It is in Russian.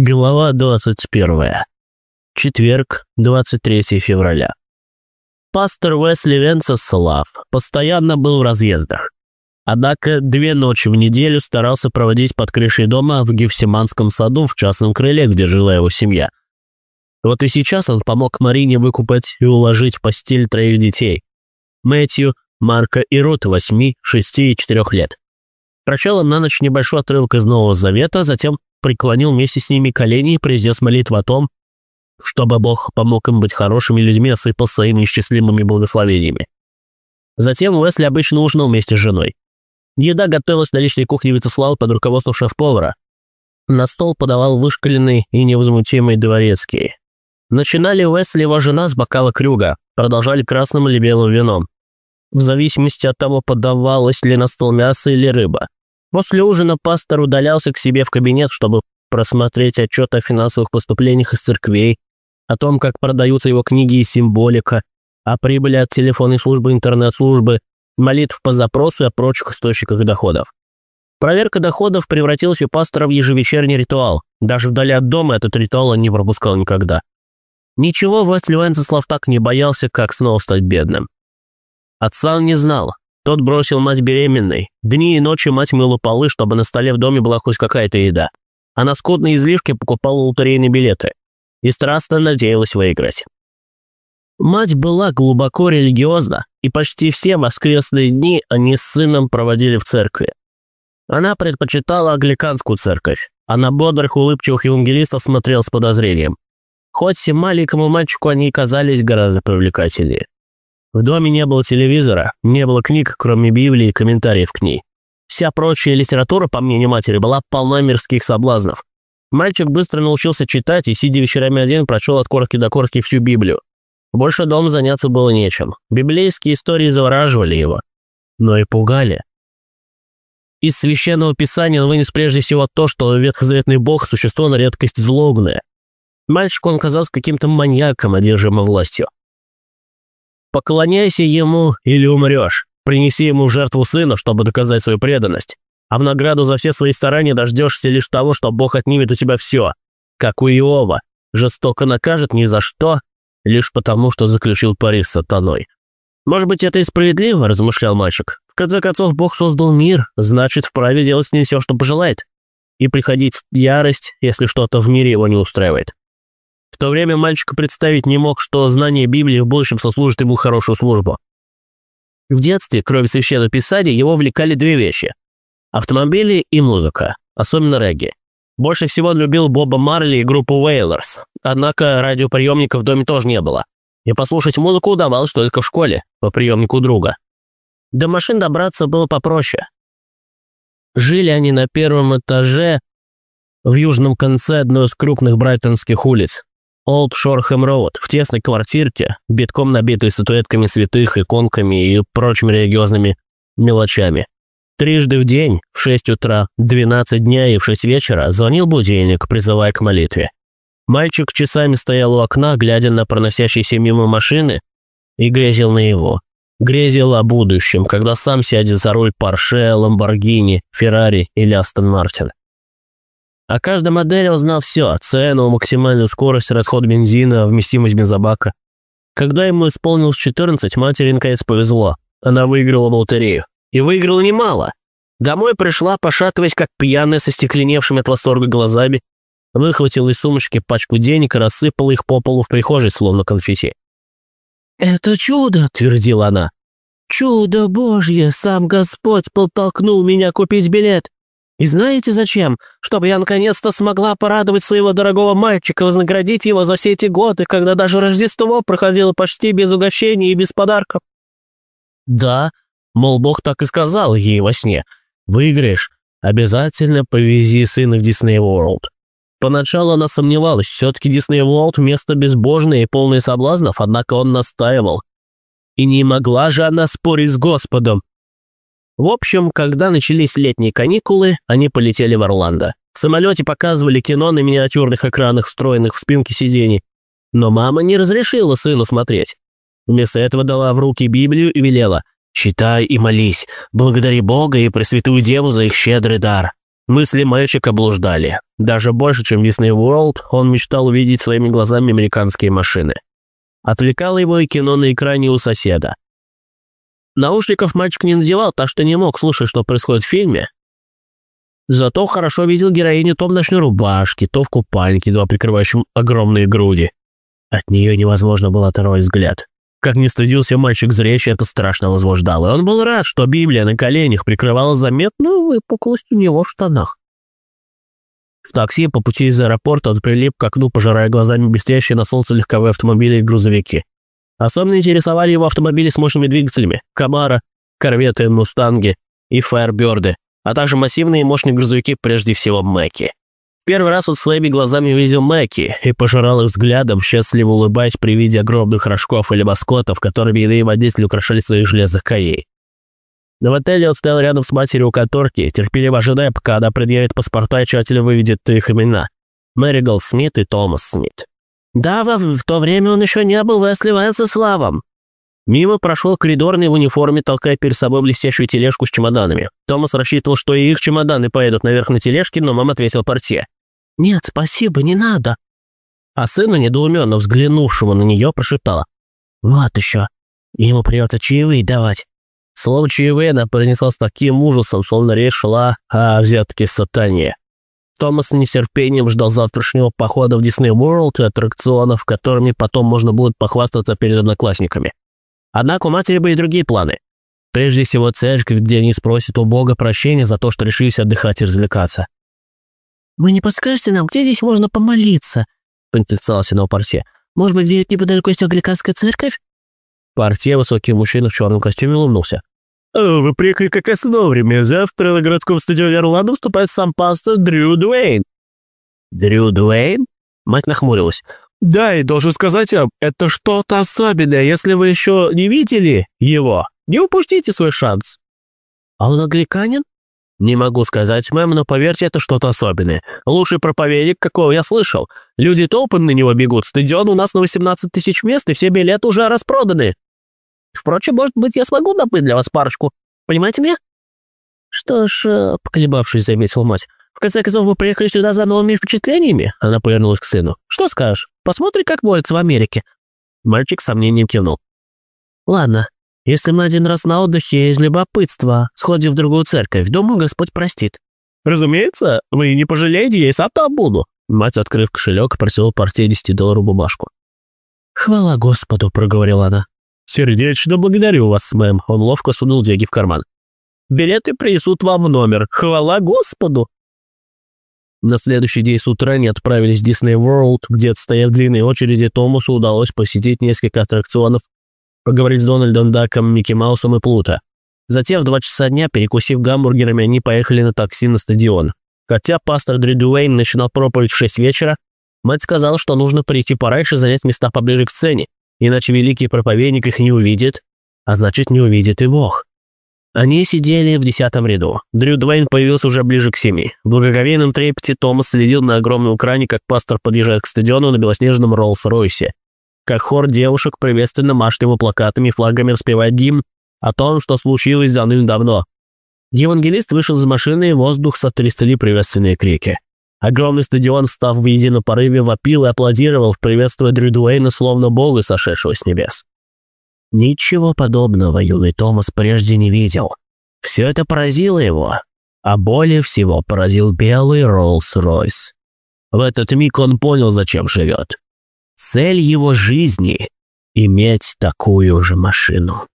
Глава 21. Четверг, 23 февраля. Пастор Уэсли Венцеслав постоянно был в разъездах. Однако две ночи в неделю старался проводить под крышей дома в Гефсиманском саду в частном крыле, где жила его семья. Вот и сейчас он помог Марине выкупать и уложить в постель троих детей. Мэтью, Марка и Рут 8, 6 и 4 лет. Прочел им на ночь небольшой отрывок из Нового Завета, затем преклонил вместе с ними колени и произнес молитву о том, чтобы Бог помог им быть хорошими людьми, осыпал своими исчислимыми благословениями. Затем Уэсли обычно ужинал вместе с женой. Еда готовилась на личной кухне Витослава под руководством шеф-повара. На стол подавал вышкаленный и невозмутимый дворецкий. Начинали Уэсли его жена с бокала крюга, продолжали красным или белым вином. В зависимости от того, подавалось ли на стол мясо или рыба. После ужина пастор удалялся к себе в кабинет, чтобы просмотреть отчет о финансовых поступлениях из церквей, о том, как продаются его книги и символика, о прибыли от телефонной службы интернет-службы, молитв по запросу и о прочих источниках доходов. Проверка доходов превратилась у пастора в ежевечерний ритуал. Даже вдали от дома этот ритуал он не пропускал никогда. Ничего Весли Венцеслав так не боялся, как снова стать бедным. Отца он не знал, тот бросил мать беременной. Дни и ночи мать мыла полы, чтобы на столе в доме была хоть какая-то еда. А на скотные излишки покупала лотерейные билеты. И страстно надеялась выиграть. Мать была глубоко религиозна, и почти все воскресные дни они с сыном проводили в церкви. Она предпочитала англиканскую церковь, а на бодрых улыбчивых евангелистов смотрел с подозрением. Хоть и маленькому мальчику они казались гораздо привлекательнее. В доме не было телевизора, не было книг, кроме Библии и комментариев к ней. Вся прочая литература, по мнению матери, была полна мирских соблазнов. Мальчик быстро научился читать и, сидя вечерами один, прочел от корки до корки всю Библию. Больше дома заняться было нечем. Библейские истории завораживали его, но и пугали. Из Священного Писания он вынес прежде всего то, что ветхозаветный бог – существо на редкость злобное. Мальчику он казался каким-то маньяком, одержимым властью. Поклоняйся ему или умрешь. Принеси ему в жертву сына, чтобы доказать свою преданность. А в награду за все свои старания дождешься лишь того, что Бог отнимет у тебя все. Как у Иова. Жестоко накажет ни за что, лишь потому, что заключил пари с сатаной. «Может быть, это и справедливо», – размышлял мальчик. «В конце концов, Бог создал мир, значит, вправе делать с ним все, что пожелает. И приходить в ярость, если что-то в мире его не устраивает. В то время мальчик представить не мог, что знание Библии в будущем сослужит ему хорошую службу. В детстве, кроме священного писания, его влекали две вещи – автомобили и музыка, особенно регги. Больше всего он любил Боба Марли и группу Wailers, однако радиоприемника в доме тоже не было. И послушать музыку удавалось только в школе, по приемнику друга. До машин добраться было попроще. Жили они на первом этаже в южном конце одной из крупных брайтонских улиц, Олд Шорхэм Роуд в тесной квартирке, битком набитой статуэтками святых, иконками и прочими религиозными мелочами. Трижды в день, в 6 утра, 12 дня и в 6 вечера звонил будильник, призывая к молитве. Мальчик часами стоял у окна, глядя на проносящиеся мимо машины, и грезил на его. Грезил о будущем, когда сам сядет за руль Порше, Ламборгини, Феррари или Астон Мартин. О каждой модели узнал все, цену, максимальную скорость, расход бензина, вместимость бензобака. Когда ему исполнилось 14, матери наконец повезло. Она выиграла в лотерею. И выиграла немало. Домой пришла, пошатываясь, как пьяная, со стекленевшими от восторга глазами, выхватила из сумочки пачку денег и рассыпала их по полу в прихожей, словно конфетти. «Это чудо!» – твердила она. «Чудо Божье! Сам Господь подтолкнул меня купить билет. И знаете зачем? Чтобы я наконец-то смогла порадовать своего дорогого мальчика, вознаградить его за все эти годы, когда даже Рождество проходило почти без угощений и без подарков. Да, мол, Бог так и сказал ей во сне. Выиграешь, обязательно повези сына в Дисней Ворлд. Поначалу она сомневалась, все-таки Дисней Ворлд – место безбожное и полное соблазнов, однако он настаивал. И не могла же она спорить с Господом. В общем, когда начались летние каникулы, они полетели в Орландо. В самолете показывали кино на миниатюрных экранах, встроенных в спинки сидений. Но мама не разрешила сыну смотреть. Вместо этого дала в руки Библию и велела «Читай и молись, благодари Бога и Пресвятую Деву за их щедрый дар». Мысли мальчика блуждали. Даже больше, чем Disney World, он мечтал увидеть своими глазами американские машины. Отвлекало его и кино на экране у соседа. Наушников мальчик не надевал, так что не мог слушать, что происходит в фильме. Зато хорошо видел героиню то в ночной рубашке, то в купальнике, едва прикрывающем огромные груди. От нее невозможно было оторвать взгляд. Как не стыдился мальчик зречи, это страшно возбуждало, и он был рад, что Библия на коленях прикрывала заметную выпуклость у него в штанах. В такси по пути из аэропорта он прилип к окну, пожирая глазами блестящие на солнце легковые автомобили и грузовики. Особенно интересовали его автомобили с мощными двигателями – Камара, Корветы, Мустанги и Фаерберды, а также массивные и мощные грузовики, прежде всего Мэки. Первый раз он своими глазами увидел Мэки и пожирал их взглядом, счастливо улыбаясь при виде огромных рожков или маскотов, которыми иные водители украшали своих железных коней. Но в отеле он стоял рядом с матерью у конторки, терпеливо ожидая, пока она предъявит паспорта и тщательно выведет их имена. Мэригол Смит и Томас Смит. Да, в, в то время он еще не был Весли Венсеславом. Мимо прошел коридорный в униформе, толкая перед собой блестящую тележку с чемоданами. Томас рассчитывал, что и их чемоданы поедут наверх на тележке, но мама ответил портье. «Нет, спасибо, не надо». А сына, недоуменно взглянувшего на нее, прошептала. «Вот еще. Ему придется чаевые давать». Слово «чаевые» она произнесла с таким ужасом, словно речь шла о взятке сатане. Томас с нетерпением ждал завтрашнего похода в Disney World и аттракционов, которыми потом можно будет похвастаться перед одноклассниками. Однако у матери были другие планы. Прежде всего церковь, где они спросят у Бога прощения за то, что решились отдыхать и развлекаться. «Вы не подскажете нам, где здесь можно помолиться?» – поинтересовался на порте. «Может быть, где неподалеку есть англиканская церковь?» Портье, высокий мужчина в черном костюме, улыбнулся. «О, вы приехали как раз вовремя. Завтра на городском стадионе Орландо вступает сам пастор Дрю Дуэйн». «Дрю Дуэйн?» Мать нахмурилась. «Да, и должен сказать вам, это что-то особенное. Если вы еще не видели его, не упустите свой шанс». «А он англиканин?» «Не могу сказать, мэм, но поверьте, это что-то особенное. Лучший проповедник, какого я слышал. Люди толпами на него бегут. Стадион у нас на 18 тысяч мест, и все билеты уже распроданы». Впрочем, может быть, я смогу добыть для вас парочку. Понимаете меня?» «Что ж», э, — поколебавшись, заметила мать, «в конце концов, вы приехали сюда за новыми впечатлениями?» Она повернулась к сыну. «Что скажешь? Посмотри, как молится в Америке». Мальчик с сомнением кивнул. «Ладно, если мы один раз на отдыхе из любопытства сходим в другую церковь, думаю, Господь простит». «Разумеется, вы не пожалеете, я и сам там буду». Мать, открыв кошелек, просила партии 10 долларов бумажку. «Хвала Господу», — проговорила она. «Сердечно благодарю вас, мэм». Он ловко сунул деньги в карман. «Билеты принесут вам в номер. Хвала Господу!» На следующий день с утра они отправились в Disney World, где, отстояв длинной очереди, Томасу удалось посетить несколько аттракционов, поговорить с Дональдом Даком, Микки Маусом и Плута. Затем в два часа дня, перекусив гамбургерами, они поехали на такси на стадион. Хотя пастор Дридуэйн начинал проповедь в 6 вечера, мать сказала, что нужно прийти пораньше занять места поближе к сцене, иначе великий проповедник их не увидит, а значит, не увидит и Бог. Они сидели в десятом ряду. Дрю Дуэйн появился уже ближе к семи. В благоговейном трепете Томас следил на огромном экране, как пастор подъезжает к стадиону на белоснежном Роллс-Ройсе. Как хор девушек приветственно машет его плакатами и флагами распевает гимн о том, что случилось давным-давно. Евангелист вышел из машины, и воздух сотрясали приветственные крики. Огромный стадион, встав в едином порыве, вопил и аплодировал, приветствуя Дрю Дуэйна, словно бога, сошедшего с небес. Ничего подобного юный Томас прежде не видел. Все это поразило его, а более всего поразил белый Роллс-Ройс. В этот миг он понял, зачем живет. Цель его жизни — иметь такую же машину.